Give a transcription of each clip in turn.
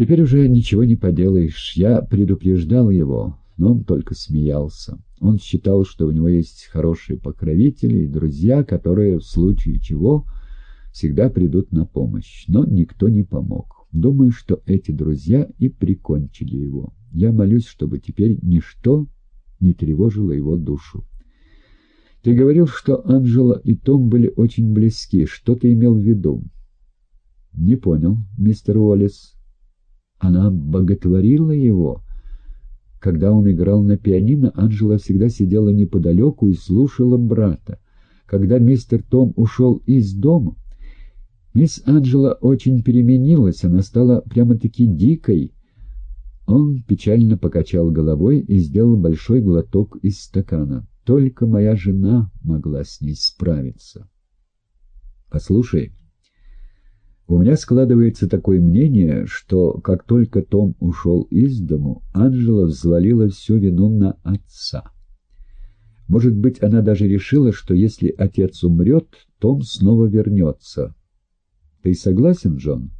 Теперь уже ничего не поделаешь. Я предупреждал его, но он только смеялся. Он считал, что у него есть хорошие покровители и друзья, которые в случае чего всегда придут на помощь. Но никто не помог. Думаю, что эти друзья и прикончили его. Я молюсь, чтобы теперь ничто не тревожило его душу. Ты говорил, что Анжела и Том были очень близки. Что ты имел в виду? Не понял, мистер Уоллес. Она боготворила его. Когда он играл на пианино, Анжела всегда сидела неподалеку и слушала брата. Когда мистер Том ушел из дома, мисс Анжела очень переменилась, она стала прямо-таки дикой. Он печально покачал головой и сделал большой глоток из стакана. Только моя жена могла с ней справиться. «Послушай», у меня складывается такое мнение, что как только Том ушел из дому, Анжела взвалила всю вину на отца. Может быть, она даже решила, что если отец умрет, Том снова вернется. Ты согласен, Джон?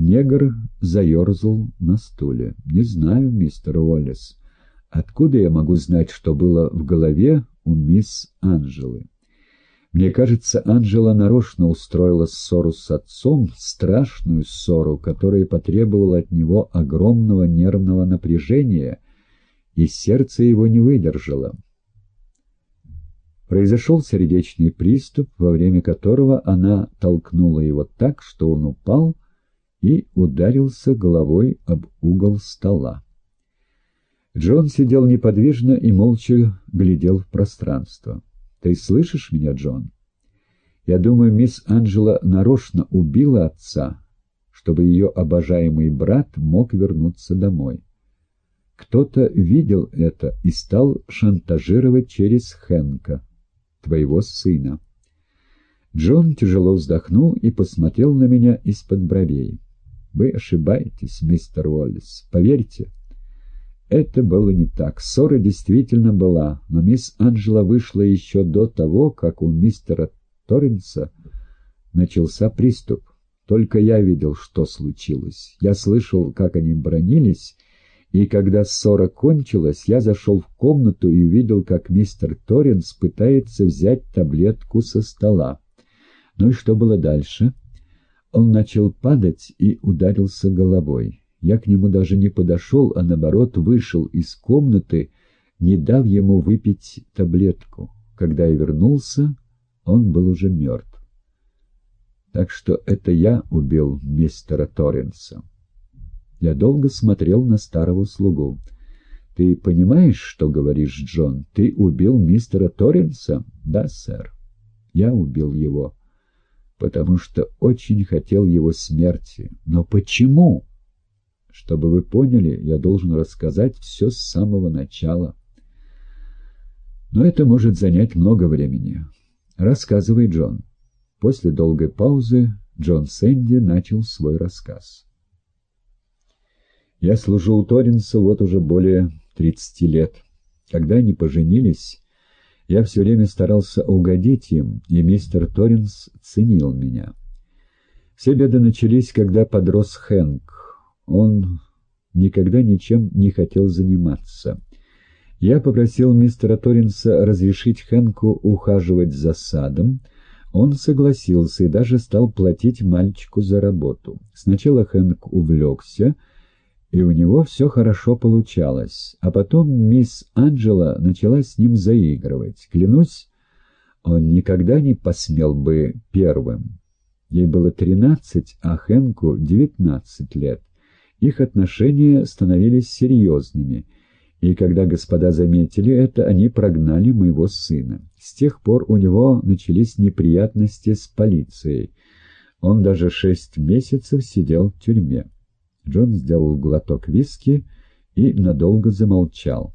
Негр заерзал на стуле. «Не знаю, мистер Уоллес. Откуда я могу знать, что было в голове у мисс Анжелы?» Мне кажется, Анжела нарочно устроила ссору с отцом, страшную ссору, которая потребовала от него огромного нервного напряжения, и сердце его не выдержало. Произошел сердечный приступ, во время которого она толкнула его так, что он упал и ударился головой об угол стола. Джон сидел неподвижно и молча глядел в пространство. Ты слышишь меня, Джон? Я думаю, мисс Анджела нарочно убила отца, чтобы ее обожаемый брат мог вернуться домой. Кто-то видел это и стал шантажировать через Хэнка, твоего сына. Джон тяжело вздохнул и посмотрел на меня из-под бровей. «Вы ошибаетесь, мистер Уоллес. Поверьте, это было не так. Ссора действительно была, но мисс Анжела вышла еще до того, как у мистера Торренса начался приступ. Только я видел, что случилось. Я слышал, как они бронились, и когда ссора кончилась, я зашел в комнату и увидел, как мистер Торренс пытается взять таблетку со стола. Ну и что было дальше? Он начал падать и ударился головой. Я к нему даже не подошел, а наоборот вышел из комнаты, не дав ему выпить таблетку. Когда я вернулся, он был уже мертв. Так что это я убил мистера Торренса. Я долго смотрел на старого слугу. «Ты понимаешь, что говоришь, Джон? Ты убил мистера Торренса?» «Да, сэр. Я убил его, потому что очень хотел его смерти. Но почему?» Чтобы вы поняли, я должен рассказать все с самого начала. Но это может занять много времени. Рассказывай, Джон. После долгой паузы Джон Сэнди начал свой рассказ. Я служу у Торинса вот уже более 30 лет. Когда они поженились, я все время старался угодить им, и мистер Торинс ценил меня. Все беды начались, когда подрос Хэнк. Он никогда ничем не хотел заниматься. Я попросил мистера Торинса разрешить Хэнку ухаживать за садом. Он согласился и даже стал платить мальчику за работу. Сначала Хэнк увлекся, и у него все хорошо получалось. А потом мисс Анджела начала с ним заигрывать. Клянусь, он никогда не посмел бы первым. Ей было тринадцать, а Хэнку девятнадцать лет. Их отношения становились серьезными, и когда господа заметили это, они прогнали моего сына. С тех пор у него начались неприятности с полицией. Он даже шесть месяцев сидел в тюрьме. Джон сделал глоток виски и надолго замолчал.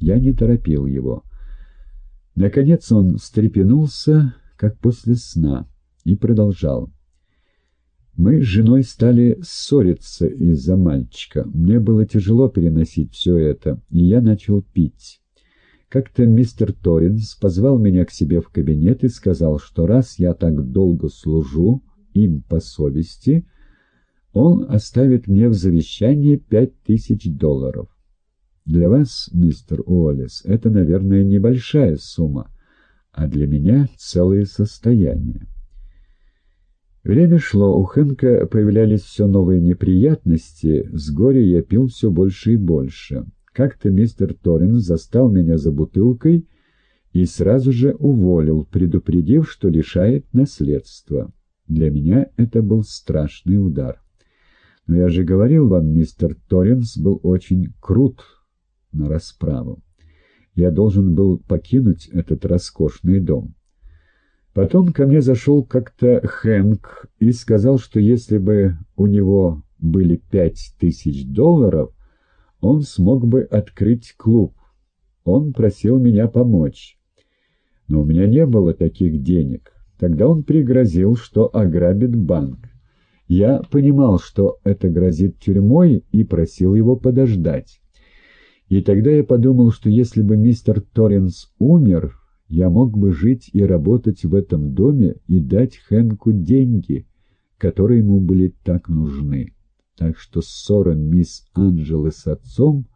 Я не торопил его. Наконец он встрепенулся, как после сна, и продолжал. Мы с женой стали ссориться из-за мальчика. Мне было тяжело переносить все это, и я начал пить. Как-то мистер Торринс позвал меня к себе в кабинет и сказал, что раз я так долго служу им по совести, Он оставит мне в завещании пять тысяч долларов. Для вас, мистер Уоллес, это, наверное, небольшая сумма, а для меня целое состояние. Время шло, у Хэнка появлялись все новые неприятности, с горя я пил все больше и больше. Как-то мистер Торрен застал меня за бутылкой и сразу же уволил, предупредив, что лишает наследства. Для меня это был страшный удар. Но я же говорил вам, мистер Торренс был очень крут на расправу. Я должен был покинуть этот роскошный дом. Потом ко мне зашел как-то Хэнк и сказал, что если бы у него были пять тысяч долларов, он смог бы открыть клуб. Он просил меня помочь. Но у меня не было таких денег. Тогда он пригрозил, что ограбит банк. Я понимал, что это грозит тюрьмой, и просил его подождать. И тогда я подумал, что если бы мистер Торренс умер, я мог бы жить и работать в этом доме и дать Хэнку деньги, которые ему были так нужны. Так что ссора мисс Анджелы с отцом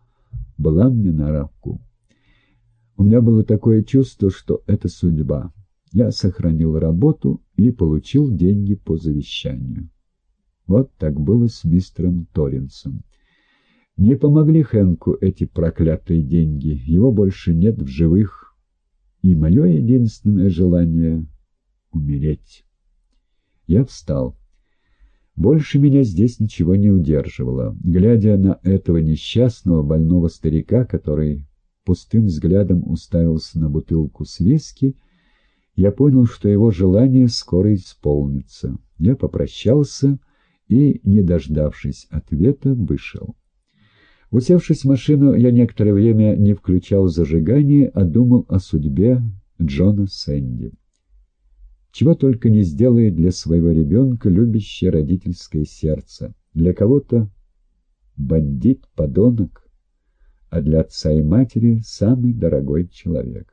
была мне на руку. У меня было такое чувство, что это судьба. Я сохранил работу и получил деньги по завещанию. Вот так было с мистером Торренсом. Не помогли Хэнку эти проклятые деньги, его больше нет в живых, и мое единственное желание — умереть. Я встал. Больше меня здесь ничего не удерживало. Глядя на этого несчастного больного старика, который пустым взглядом уставился на бутылку с виски, я понял, что его желание скоро исполнится. Я попрощался и, не дождавшись ответа, вышел. Усевшись в машину, я некоторое время не включал зажигание, а думал о судьбе Джона Сэнди. Чего только не сделает для своего ребенка любящее родительское сердце. Для кого-то бандит, подонок, а для отца и матери самый дорогой человек.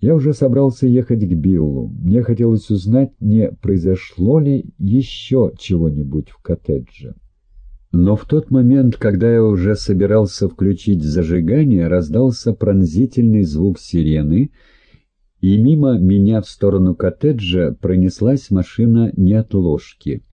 Я уже собрался ехать к Биллу. Мне хотелось узнать, не произошло ли еще чего-нибудь в коттедже. Но в тот момент, когда я уже собирался включить зажигание, раздался пронзительный звук сирены, и мимо меня в сторону коттеджа пронеслась машина неотложки.